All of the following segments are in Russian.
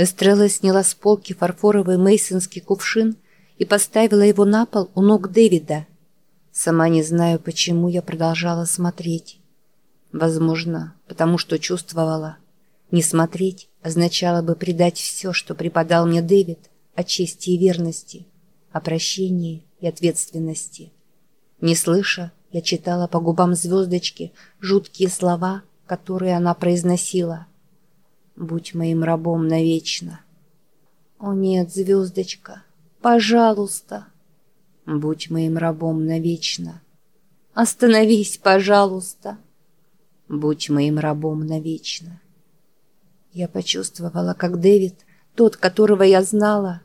Эстрелла сняла с полки фарфоровый мейсонский кувшин и поставила его на пол у ног Дэвида. Сама не знаю, почему я продолжала смотреть. Возможно, потому что чувствовала. Не смотреть означало бы предать все, что преподал мне Дэвид, о чести и верности, о прощении и ответственности. Не слыша, я читала по губам звездочки жуткие слова, которые она произносила. «Будь моим рабом навечно». «О нет, звездочка, пожалуйста!» «Будь моим рабом навечно». «Остановись, пожалуйста!» «Будь моим рабом навечно». Я почувствовала, как Дэвид, тот, которого я знала,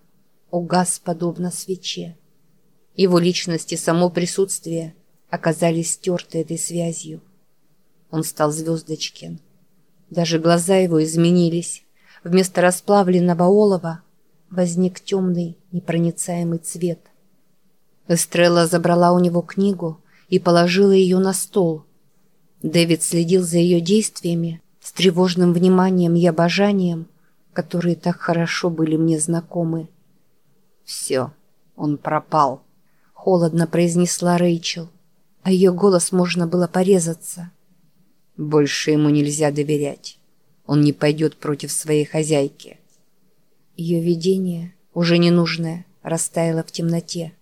угас подобно свече. Его личность и само присутствие оказались стерты этой связью. Он стал звездочкин. Даже глаза его изменились. Вместо расплавленного олова возник темный, непроницаемый цвет. Эстрелла забрала у него книгу и положила ее на стол. Дэвид следил за ее действиями с тревожным вниманием и обожанием, которые так хорошо были мне знакомы. «Все, он пропал», — холодно произнесла Рэйчел а ее голос можно было порезаться. Больше ему нельзя доверять. Он не пойдет против своей хозяйки. Ее видение, уже ненужное, растаяло в темноте.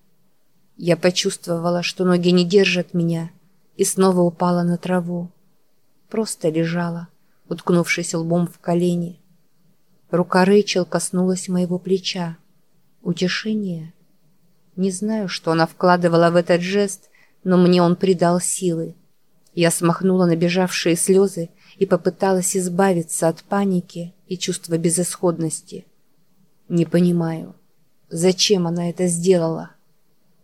Я почувствовала, что ноги не держат меня, и снова упала на траву. Просто лежала, уткнувшись лбом в колени. Рука Рэйчел коснулась моего плеча. Утешение? Не знаю, что она вкладывала в этот жест, но мне он придал силы. Я смахнула набежавшие слезы и попыталась избавиться от паники и чувства безысходности. Не понимаю, зачем она это сделала?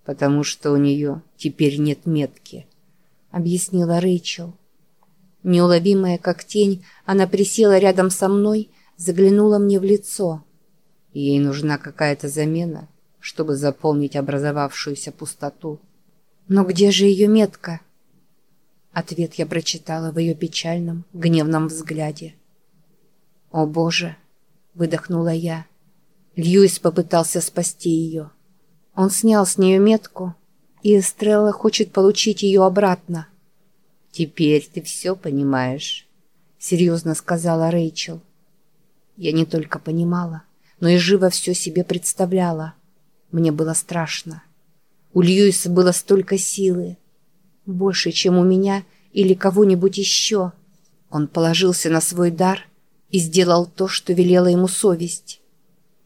Потому что у нее теперь нет метки, объяснила Рэйчел. Неуловимая как тень, она присела рядом со мной, заглянула мне в лицо. Ей нужна какая-то замена, чтобы заполнить образовавшуюся пустоту. Но где же ее метка? Ответ я прочитала в ее печальном, гневном взгляде. «О, Боже!» — выдохнула я. Льюис попытался спасти ее. Он снял с нее метку, и Эстрелла хочет получить ее обратно. «Теперь ты все понимаешь», — серьезно сказала Рэйчел. Я не только понимала, но и живо все себе представляла. Мне было страшно. У Льюиса было столько силы. Больше, чем у меня или кого-нибудь еще. Он положился на свой дар и сделал то, что велела ему совесть.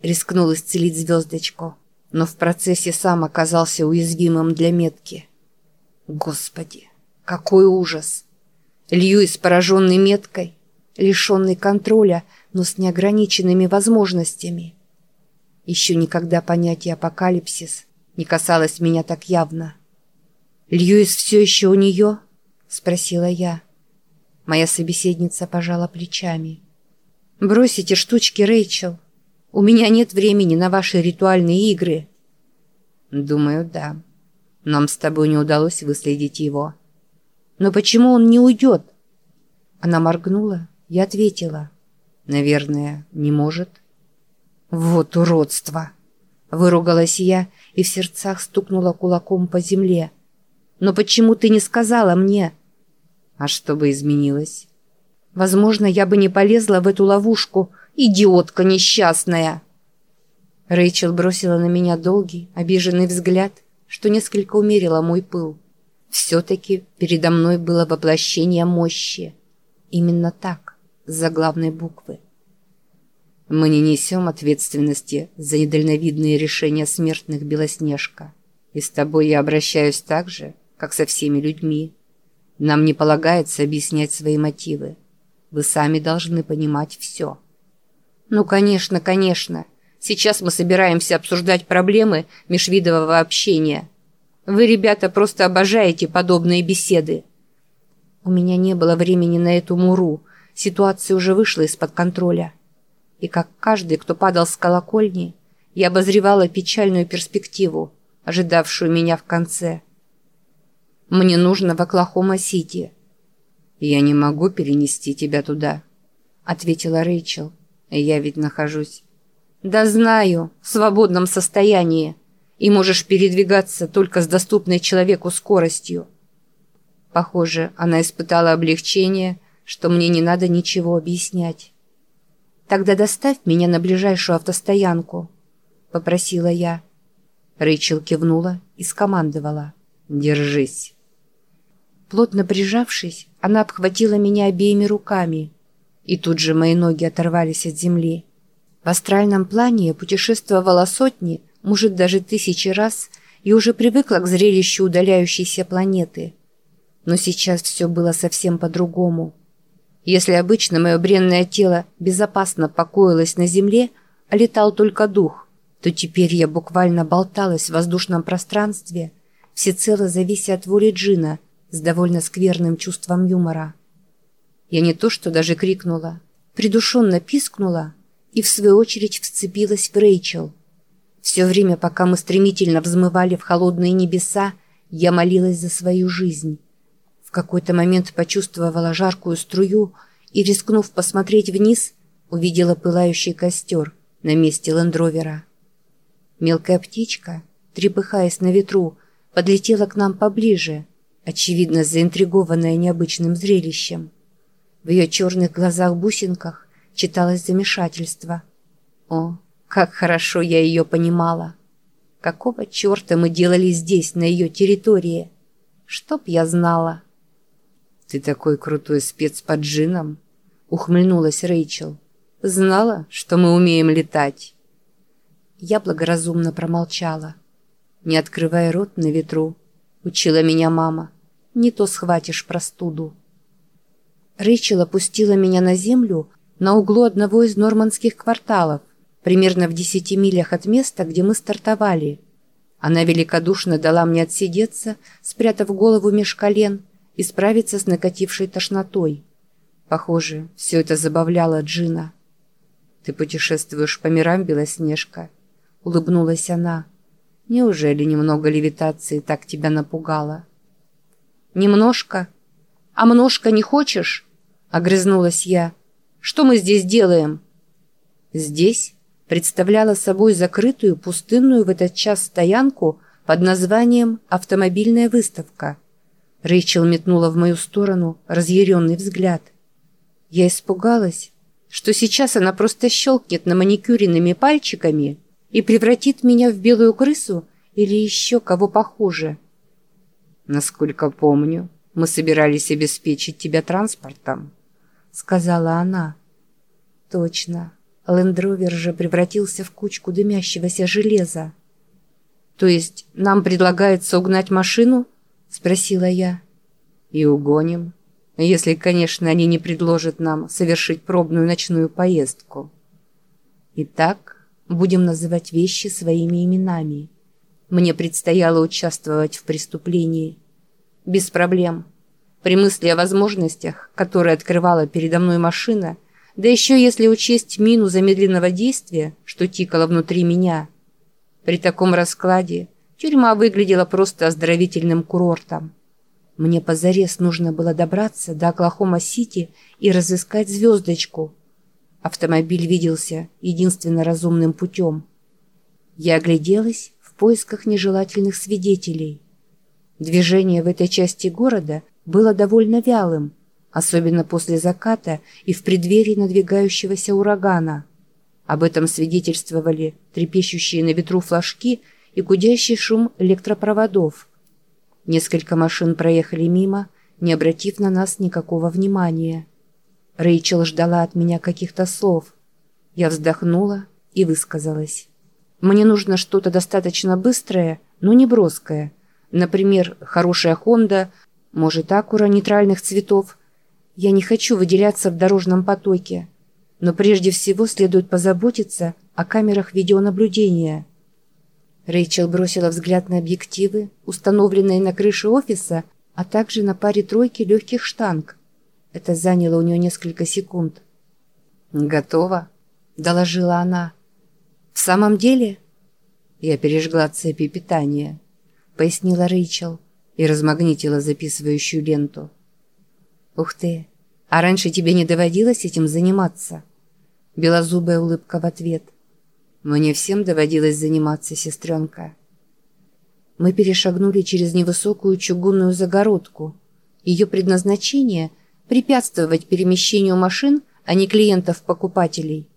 Рискнул исцелить звездочку, но в процессе сам оказался уязвимым для метки. Господи, какой ужас! Льюис, пораженный меткой, лишенный контроля, но с неограниченными возможностями. Еще никогда понятие апокалипсис не касалась меня так явно. «Льюис все еще у нее?» — спросила я. Моя собеседница пожала плечами. «Бросите штучки, Рэйчел. У меня нет времени на ваши ритуальные игры». «Думаю, да. Нам с тобой не удалось выследить его». «Но почему он не уйдет?» Она моргнула и ответила. «Наверное, не может». «Вот уродство!» Выругалась я и в сердцах стукнула кулаком по земле. «Но почему ты не сказала мне?» «А что бы изменилось?» «Возможно, я бы не полезла в эту ловушку, идиотка несчастная!» Рэйчел бросила на меня долгий, обиженный взгляд, что несколько умерило мой пыл. Все-таки передо мной было воплощение мощи. Именно так, с заглавной буквы. Мы не несем ответственности за недальновидные решения смертных Белоснежка. И с тобой я обращаюсь так же, как со всеми людьми. Нам не полагается объяснять свои мотивы. Вы сами должны понимать все. Ну, конечно, конечно. Сейчас мы собираемся обсуждать проблемы межвидового общения. Вы, ребята, просто обожаете подобные беседы. У меня не было времени на эту муру. Ситуация уже вышла из-под контроля и как каждый, кто падал с колокольни, я обозревала печальную перспективу, ожидавшую меня в конце. Мне нужно в Оклахома-Сити. «Я не могу перенести тебя туда», — ответила Рэйчел. «Я ведь нахожусь «Да знаю, в свободном состоянии, и можешь передвигаться только с доступной человеку скоростью». Похоже, она испытала облегчение, что мне не надо ничего объяснять. «Тогда доставь меня на ближайшую автостоянку», — попросила я. Рэйчел кивнула и скомандовала. «Держись». Плотно прижавшись, она обхватила меня обеими руками, и тут же мои ноги оторвались от земли. В астральном плане я путешествовала сотни, может даже тысячи раз, и уже привыкла к зрелищу удаляющейся планеты. Но сейчас все было совсем по-другому. Если обычно мое бренное тело безопасно покоилось на земле, а летал только дух, то теперь я буквально болталась в воздушном пространстве, всецело завися от воли Джина с довольно скверным чувством юмора. Я не то что даже крикнула, придушенно пискнула и в свою очередь вцепилась в Рэйчел. Все время, пока мы стремительно взмывали в холодные небеса, я молилась за свою жизнь. В какой-то момент почувствовала жаркую струю и, рискнув посмотреть вниз, увидела пылающий костер на месте лендровера. Мелкая птичка, трепыхаясь на ветру, подлетела к нам поближе, очевидно заинтригованная необычным зрелищем. В ее черных глазах-бусинках читалось замешательство. О, как хорошо я ее понимала! Какого черта мы делали здесь, на ее территории? Чтоб я знала! «Ты такой крутой спец под джином!» — ухмыльнулась Рэйчел. «Знала, что мы умеем летать?» Я благоразумно промолчала. «Не открывая рот на ветру», — учила меня мама. «Не то схватишь простуду». Рэйчел опустила меня на землю на углу одного из нормандских кварталов, примерно в десяти милях от места, где мы стартовали. Она великодушно дала мне отсидеться, спрятав голову меж колен, и справиться с накатившей тошнотой. Похоже, все это забавляло Джина. «Ты путешествуешь по мирам, Белоснежка?» — улыбнулась она. «Неужели немного левитации так тебя напугало?» «Немножко? А множко не хочешь?» — огрызнулась я. «Что мы здесь делаем?» Здесь представляла собой закрытую пустынную в этот час стоянку под названием «Автомобильная выставка». Рэйчел метнула в мою сторону разъяренный взгляд. Я испугалась, что сейчас она просто щелкнет на маникюренными пальчиками и превратит меня в белую крысу или еще кого похуже. «Насколько помню, мы собирались обеспечить тебя транспортом», — сказала она. «Точно. Лендровер же превратился в кучку дымящегося железа. То есть нам предлагается угнать машину?» — спросила я. «И угоним, если, конечно, они не предложат нам совершить пробную ночную поездку. Итак, будем называть вещи своими именами. Мне предстояло участвовать в преступлении. Без проблем. При мысли о возможностях, которые открывала передо мной машина, да еще если учесть мину замедленного действия, что тикало внутри меня. При таком раскладе Тюрьма выглядела просто оздоровительным курортом. Мне позарез нужно было добраться до Оклахома-Сити и разыскать звездочку. Автомобиль виделся единственно разумным путем. Я огляделась в поисках нежелательных свидетелей. Движение в этой части города было довольно вялым, особенно после заката и в преддверии надвигающегося урагана. Об этом свидетельствовали трепещущие на ветру флажки и гудящий шум электропроводов. Несколько машин проехали мимо, не обратив на нас никакого внимания. Рэйчел ждала от меня каких-то слов. Я вздохнула и высказалась. «Мне нужно что-то достаточно быстрое, но не броское. Например, хорошая Хонда, может, Акура нейтральных цветов. Я не хочу выделяться в дорожном потоке. Но прежде всего следует позаботиться о камерах видеонаблюдения». Рэйчел бросила взгляд на объективы, установленные на крыше офиса, а также на паре тройки легких штанг. Это заняло у нее несколько секунд. «Готово», — доложила она. «В самом деле?» Я пережгла цепи питания, пояснила Рэйчел и размагнитила записывающую ленту. «Ух ты! А раньше тебе не доводилось этим заниматься?» Белозубая улыбка в ответ. Мне всем доводилось заниматься, сестренка. Мы перешагнули через невысокую чугунную загородку. Ее предназначение – препятствовать перемещению машин, а не клиентов-покупателей.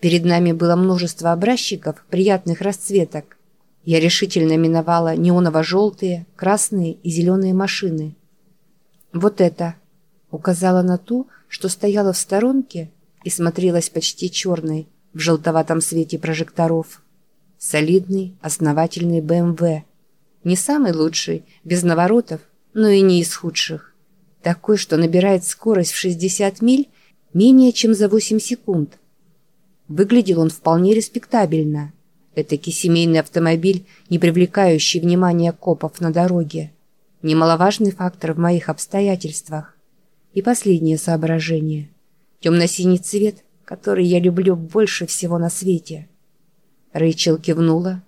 Перед нами было множество образчиков приятных расцветок. Я решительно миновала неоново-желтые, красные и зеленые машины. «Вот это!» – указала на ту, что стояла в сторонке и смотрелась почти черной в желтоватом свете прожекторов. Солидный, основательный БМВ. Не самый лучший, без наворотов, но и не из худших. Такой, что набирает скорость в 60 миль менее чем за 8 секунд. Выглядел он вполне респектабельно. Этакий семейный автомобиль, не привлекающий внимания копов на дороге. Немаловажный фактор в моих обстоятельствах. И последнее соображение. Темно-синий цвет, который я люблю больше всего на свете. Рэйчел кивнула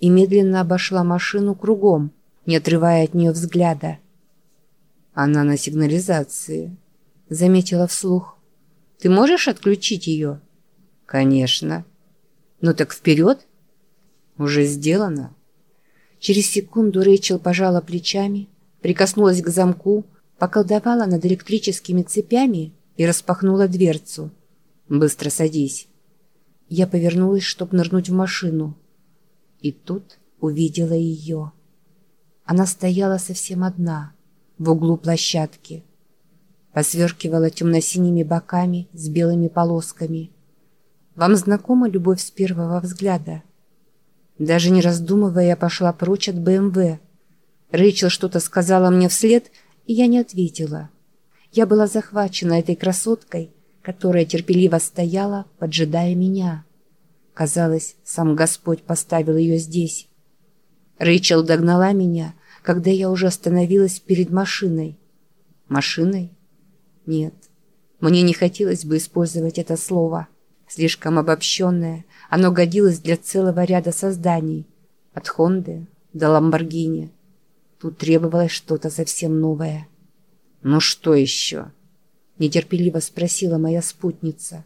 и медленно обошла машину кругом, не отрывая от нее взгляда. «Она на сигнализации», — заметила вслух. «Ты можешь отключить ее?» «Конечно». «Ну так вперед!» «Уже сделано». Через секунду Рэйчел пожала плечами, прикоснулась к замку, поколдовала над электрическими цепями и распахнула дверцу. «Быстро садись». Я повернулась, чтобы нырнуть в машину. И тут увидела ее. Она стояла совсем одна, в углу площадки. Посверкивала темно-синими боками с белыми полосками. Вам знакома любовь с первого взгляда? Даже не раздумывая, я пошла прочь от БМВ. Рэйчел что-то сказала мне вслед, и я не ответила. Я была захвачена этой красоткой, которая терпеливо стояла, поджидая меня. Казалось, сам Господь поставил ее здесь. Рэйчел догнала меня, когда я уже остановилась перед машиной. Машиной? Нет, мне не хотелось бы использовать это слово. Слишком обобщенное, оно годилось для целого ряда созданий. От Хонды до Ламборгини. Тут требовалось что-то совсем новое. «Ну что еще?» – нетерпеливо спросила моя спутница.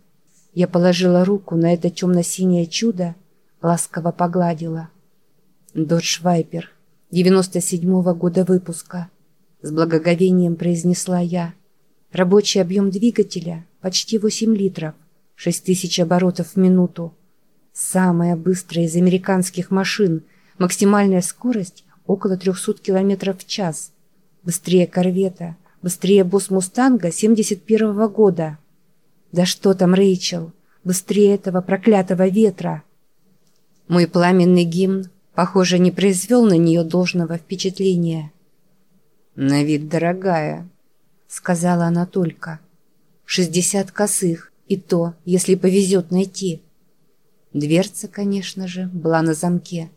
Я положила руку на это темно-синее чудо, ласково погладила. «Додж Вайпер, 97-го года выпуска», – с благоговением произнесла я. «Рабочий объем двигателя почти 8 литров, 6 тысяч оборотов в минуту. Самая быстрая из американских машин, максимальная скорость около 300 км в час. Быстрее корвета» Быстрее босс Мустанга 71-го года. Да что там, Рэйчел, быстрее этого проклятого ветра. Мой пламенный гимн, похоже, не произвел на нее должного впечатления. «На вид дорогая», — сказала она только. «Шестьдесят косых, и то, если повезет найти». Дверца, конечно же, была на замке,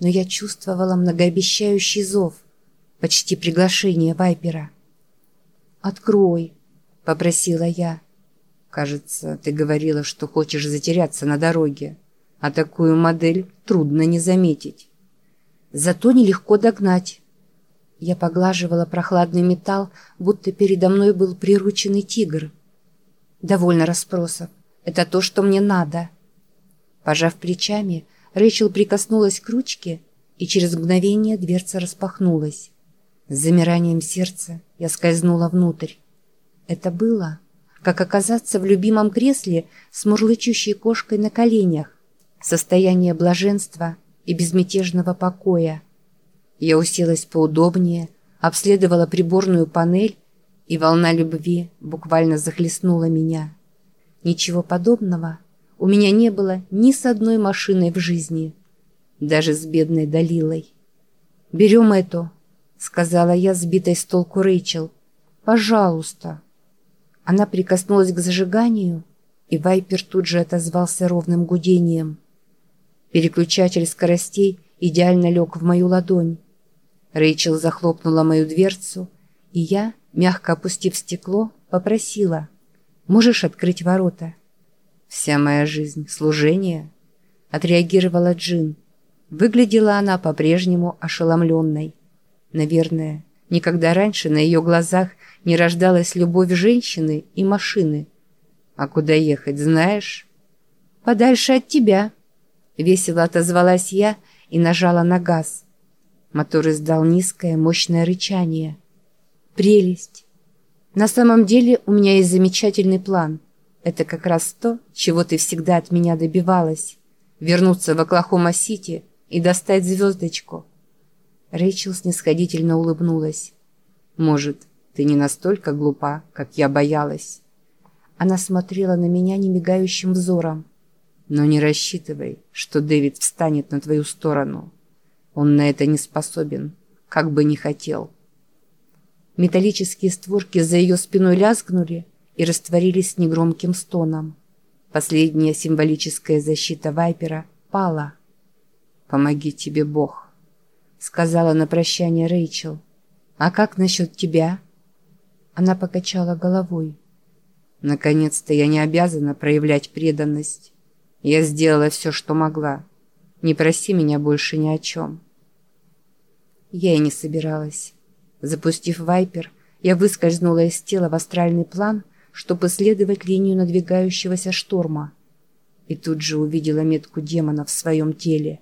но я чувствовала многообещающий зов, почти приглашение Вайпера. «Открой», — попросила я. «Кажется, ты говорила, что хочешь затеряться на дороге, а такую модель трудно не заметить. Зато нелегко догнать». Я поглаживала прохладный металл, будто передо мной был прирученный тигр. «Довольно расспросов. Это то, что мне надо». Пожав плечами, Рэйчел прикоснулась к ручке, и через мгновение дверца распахнулась. С замиранием сердца я скользнула внутрь. Это было, как оказаться в любимом кресле с мурлычущей кошкой на коленях, состояние блаженства и безмятежного покоя. Я уселась поудобнее, обследовала приборную панель, и волна любви буквально захлестнула меня. Ничего подобного у меня не было ни с одной машиной в жизни, даже с бедной Далилой. «Берем эту», — сказала я, сбитой с толку Рэйчел. «Пожалуйста». Она прикоснулась к зажиганию, и Вайпер тут же отозвался ровным гудением. Переключатель скоростей идеально лег в мою ладонь. Рэйчел захлопнула мою дверцу, и я, мягко опустив стекло, попросила. «Можешь открыть ворота?» «Вся моя жизнь — служение», — отреагировала Джин. Выглядела она по-прежнему ошеломленной. Наверное, никогда раньше на ее глазах не рождалась любовь женщины и машины. А куда ехать, знаешь? Подальше от тебя. Весело отозвалась я и нажала на газ. Мотор издал низкое, мощное рычание. Прелесть! На самом деле у меня есть замечательный план. Это как раз то, чего ты всегда от меня добивалась. Вернуться в Оклахома-Сити и достать звездочку. Рэйчел снисходительно улыбнулась. Может, ты не настолько глупа, как я боялась. Она смотрела на меня немигающим взором. Но не рассчитывай, что Дэвид встанет на твою сторону. Он на это не способен, как бы не хотел. Металлические створки за ее спиной лязгнули и растворились с негромким стоном. Последняя символическая защита Вайпера пала. «Помоги тебе Бог», — сказала на прощание Рэйчел. «А как насчет тебя?» Она покачала головой. «Наконец-то я не обязана проявлять преданность. Я сделала все, что могла. Не проси меня больше ни о чем». Я и не собиралась. Запустив вайпер, я выскользнула из тела в астральный план, чтобы исследовать линию надвигающегося шторма. И тут же увидела метку демона в своем теле.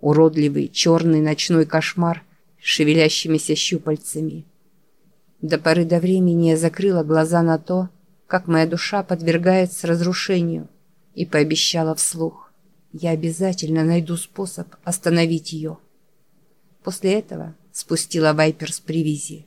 Уродливый черный ночной кошмар с шевелящимися щупальцами. До поры до времени я закрыла глаза на то, как моя душа подвергается разрушению, и пообещала вслух. Я обязательно найду способ остановить ее. После этого спустила Вайпер с привязи.